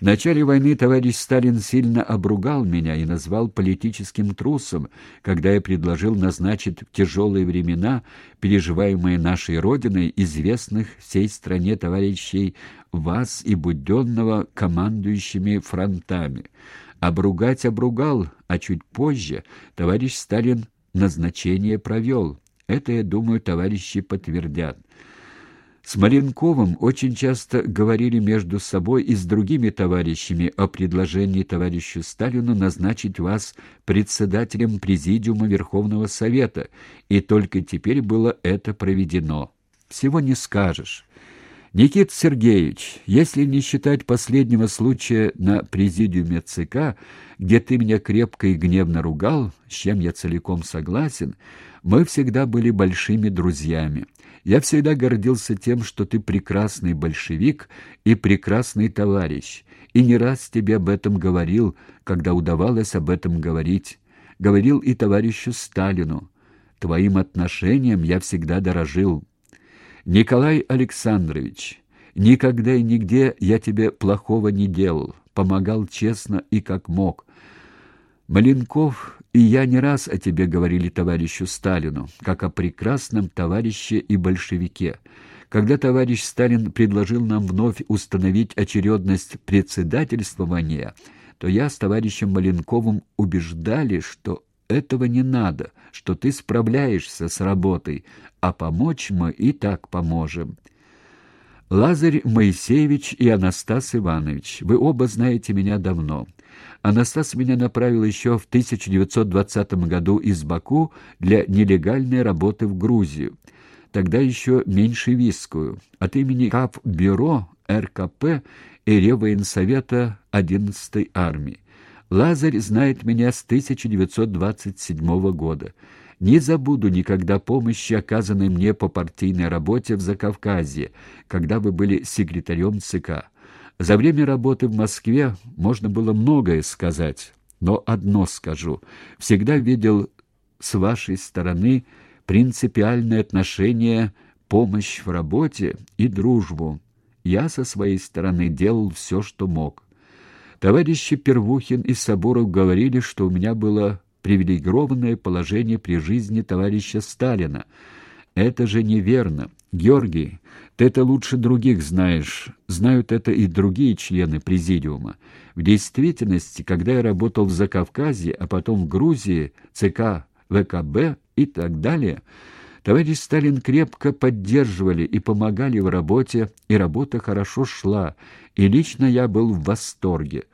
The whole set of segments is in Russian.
В начале войны товарищ Сталин сильно обругал меня и назвал политическим трусом, когда я предложил назначить в тяжелые времена, переживаемые нашей Родиной, известных всей стране товарищей вас и Буденного командующими фронтами. Обругать обругал, а чуть позже товарищ Сталин назначение провел. Это, я думаю, товарищи подтвердят. С Маленковым очень часто говорили между собой и с другими товарищами о предложении товарищу Сталину назначить вас председателем Президиума Верховного Совета, и только теперь было это проведено. Всего не скажешь. Никит Сергеевич, если не считать последнего случая на президиуме ЦК, где ты меня крепко и гневно ругал, с чем я целиком согласен, мы всегда были большими друзьями. Я всегда гордился тем, что ты прекрасный большевик и прекрасный товарищ, и не раз тебе об этом говорил, когда удавалось об этом говорить. Говорил и товарищу Сталину. Твоим отношением я всегда дорожил. Николай Александрович, никогда и нигде я тебе плохого не делал, помогал честно и как мог. Маленков и я не раз о тебе говорили товарищу Сталину, как о прекрасном товарище и большевике. Когда товарищ Сталин предложил нам вновь установить очередность председательствования, то я с товарищем Маленковым убеждали, что этого не надо, что ты справляешься с работой, а помочь мы и так поможем. Лазарь Моисеевич и Анастас Иванович, вы оба знаете меня давно. Анастас меня направил еще в 1920 году из Баку для нелегальной работы в Грузию, тогда еще меньшевистскую, от имени КАП-бюро РКП и Реввоенсовета 11-й армии. Лазарь знает меня с 1927 года. Не забуду никогда помощи, оказанной мне по партийной работе в Закавказье, когда вы были секретарем ЦК. За время работы в Москве можно было многое сказать, но одно скажу. Всегда видел с вашей стороны принципиальное отношение, помощь в работе и дружбу. Я со своей стороны делал все, что мог. Товарищи Первухин и Соборов говорили, что у меня было привилегированное положение при жизни товарища Сталина. Это же неверно. Георгий, ты это лучше других знаешь. Знают это и другие члены президиума. В действительности, когда я работал в Закавказье, а потом в Грузии, ЦК ВКБ и так далее, Товарищ Сталин крепко поддерживали и помогали в работе, и работа хорошо шла, и лично я был в восторге.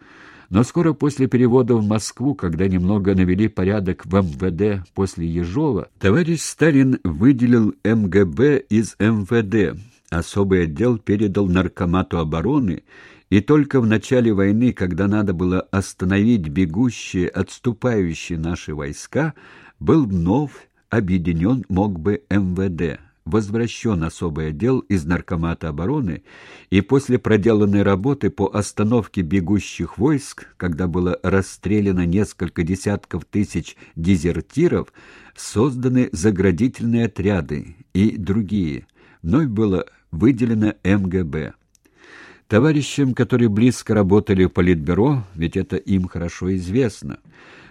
Но скоро после перевода в Москву, когда немного навели порядок в МВД после Ежова, товарищ Сталин выделил МГБ из МВД, особый отдел передал Наркомату обороны, и только в начале войны, когда надо было остановить бегущие, отступающие наши войска, был вновь объединен мог бы МВД, возвращен особый отдел из Наркомата обороны, и после проделанной работы по остановке бегущих войск, когда было расстреляно несколько десятков тысяч дезертиров, созданы заградительные отряды и другие. Вновь было выделено МГБ. Товарищам, которые близко работали в Политбюро, ведь это им хорошо известно.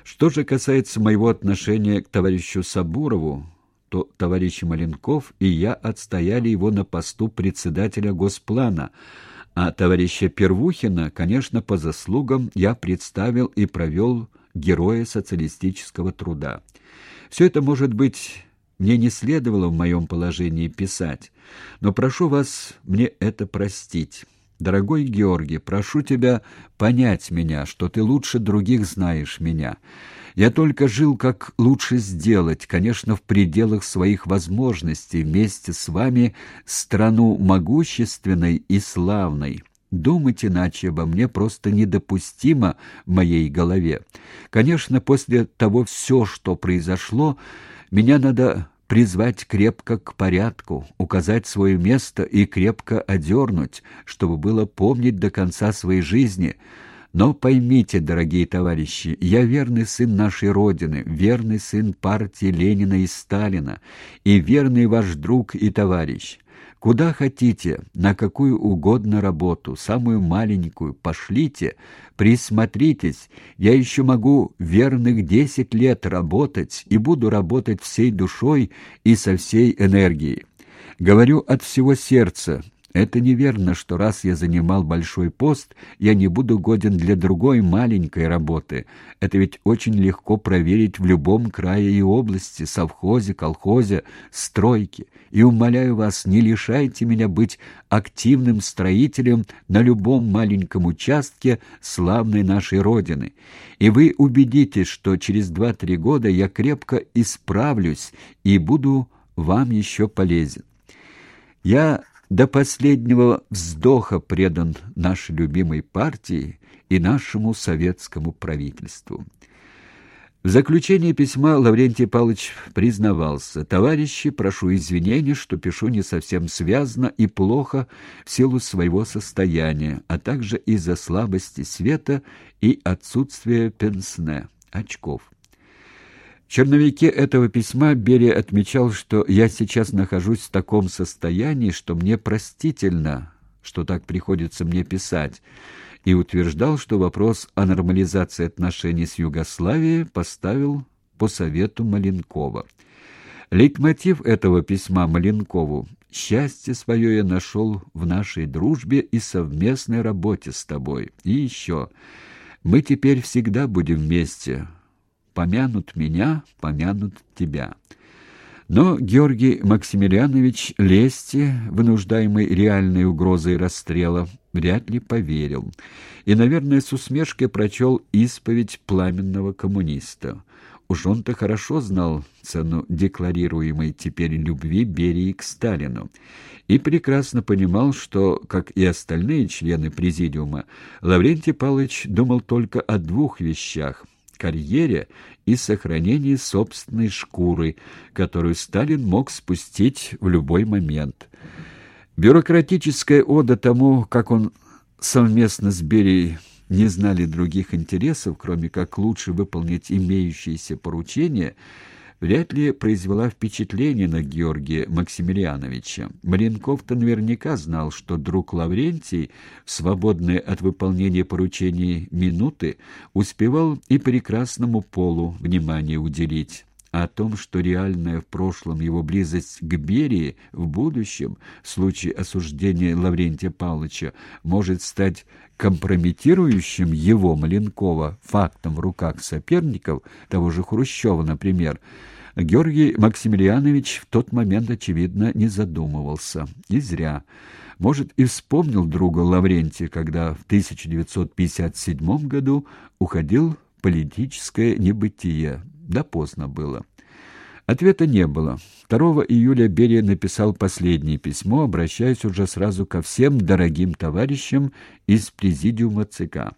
Что же касается моего отношения к товарищу Сабурову, то товарищ Маленков и я отстояли его на посту председателя Госплана, а товарища Первухина, конечно, по заслугам я представил и провел героя социалистического труда. Все это, может быть, мне не следовало в моем положении писать, но прошу вас мне это простить». Дорогой Георгий, прошу тебя понять меня, что ты лучше других знаешь меня. Я только жил, как лучше сделать, конечно, в пределах своих возможностей, вместе с вами страну могущественной и славной. Думать иначе обо мне просто недопустимо в моей голове. Конечно, после того все, что произошло, меня надо призвать крепко к порядку, указать свое место и крепко одернуть, чтобы было помнить до конца своей жизни. Но поймите, дорогие товарищи, я верный сын нашей Родины, верный сын партии Ленина и Сталина, и верный ваш друг и товарищ. Куда хотите, на какую угодно работу, самую маленькую, пошлите, присмотритесь. Я еще могу верных десять лет работать и буду работать всей душой и со всей энергией. Говорю от всего сердца, это неверно, что раз я занимал большой пост, я не буду годен для другой маленькой работы. Это ведь очень легко проверить в любом крае и области, совхозе, колхозе, стройке. И умоляю вас, не лишайте меня быть активным строителем на любом маленьком участке славной нашей Родины. И вы убедитесь, что через два-три года я крепко исправлюсь и буду вам еще полезен. Я до последнего вздоха предан нашей любимой партии и нашему советскому правительству. В заключении письма Лаврентий Павлович признавался, «Товарищи, прошу извинения, что пишу не совсем связно и плохо в силу своего состояния, а также из-за слабости света и отсутствия пенсне, очков». В черновике этого письма Берия отмечал, что я сейчас нахожусь в таком состоянии, что мне простительно, что так приходится мне писать, и утверждал, что вопрос о нормализации отношений с Югославией поставил по совету Маленкова. Лейтмотив этого письма Маленкову «Счастье свое я нашел в нашей дружбе и совместной работе с тобой. И еще. Мы теперь всегда будем вместе, помянут меня, помянут тебя. Но Георгий Максимилианович лести, вынуждаемый реальной угрозой расстрела, вряд ли поверил. И, наверное, с усмешкой прочел исповедь пламенного коммуниста. Уж он-то хорошо знал цену декларируемой теперь любви Берии к Сталину и прекрасно понимал, что, как и остальные члены президиума, Лаврентий Павлович думал только о двух вещах — карьере и сохранении собственной шкуры, которую Сталин мог спустить в любой момент. Бюрократическая ода тому, как он совместно с Берией не знали других интересов, кроме как лучше выполнить имеющиеся поручения – вряд ли произвела впечатление на Георгия Максимилиановича. Маленков-то наверняка знал, что друг Лаврентий, свободный от выполнения поручений минуты, успевал и прекрасному полу внимание уделить о том, что реальная в прошлом его близость к Берии в будущем, в случае осуждения Лаврентия Павловича, может стать компрометирующим его, Маленкова, фактом в руках соперников, того же Хрущева, например, Георгий Максимилианович в тот момент, очевидно, не задумывался. И зря. Может, и вспомнил друга Лаврентия, когда в 1957 году уходил в политическое небытие. Да поздно было. Ответа не было. 2 июля Берия написал последнее письмо, обращаясь уже сразу ко всем дорогим товарищам из президиума ЦК.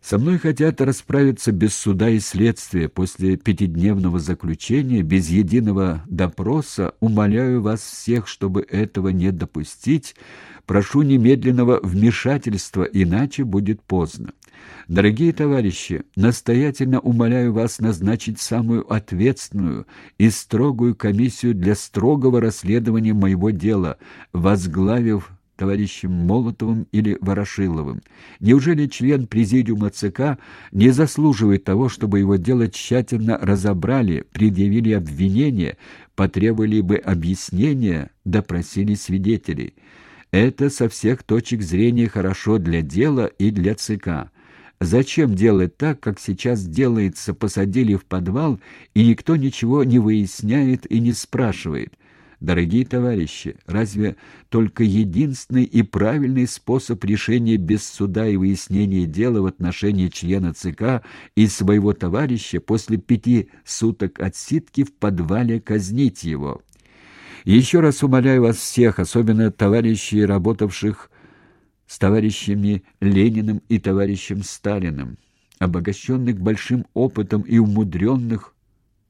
Со мной хотят расправиться без суда и следствия. После пятидневного заключения, без единого допроса, умоляю вас всех, чтобы этого не допустить. Прошу немедленного вмешательства, иначе будет поздно. Дорогие товарищи, настоятельно умоляю вас назначить самую ответственную и строгую комиссию для строгого расследования моего дела, возглавив товарищем Молотовым или Ворошиловым. Неужели член президиума ЦК не заслуживает того, чтобы его дело тщательно разобрали, предъявили обвинения, потребовали бы объяснения, допросили свидетелей? Это со всех точек зрения хорошо для дела и для ЦК. Зачем делать так, как сейчас делается, посадили в подвал, и никто ничего не выясняет и не спрашивает? Дорогие товарищи, разве только единственный и правильный способ решения без суда и выяснения дела в отношении члена ЦК и своего товарища после пяти суток отсидки в подвале казнить его? еще раз умоляю вас всех, особенно товарищей, работавших с товарищами Лениным и товарищем Сталиным, обогащенных большим опытом и умудренных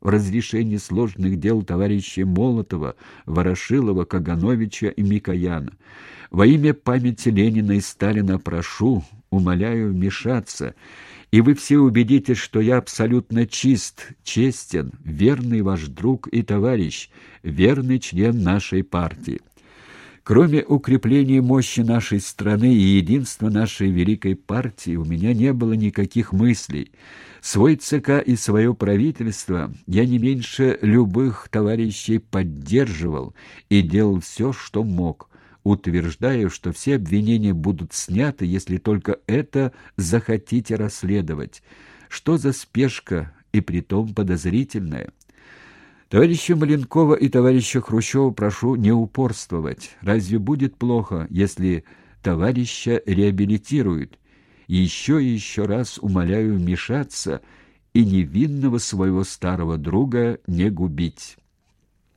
в разрешении сложных дел товарищей Молотова, Ворошилова, Кагановича и Микояна. Во имя памяти Ленина и Сталина прошу, умоляю вмешаться, и вы все убедитесь, что я абсолютно чист, честен, верный ваш друг и товарищ, верный член нашей партии. Кроме укрепления мощи нашей страны и единства нашей великой партии, у меня не было никаких мыслей. Свой ЦК и свое правительство я не меньше любых товарищей поддерживал и делал все, что мог, утверждая, что все обвинения будут сняты, если только это захотите расследовать. Что за спешка и притом подозрительная? Товарища Маленкова и товарища Хрущева прошу не упорствовать. Разве будет плохо, если товарища реабилитируют? Еще и еще раз умоляю вмешаться и невинного своего старого друга не губить».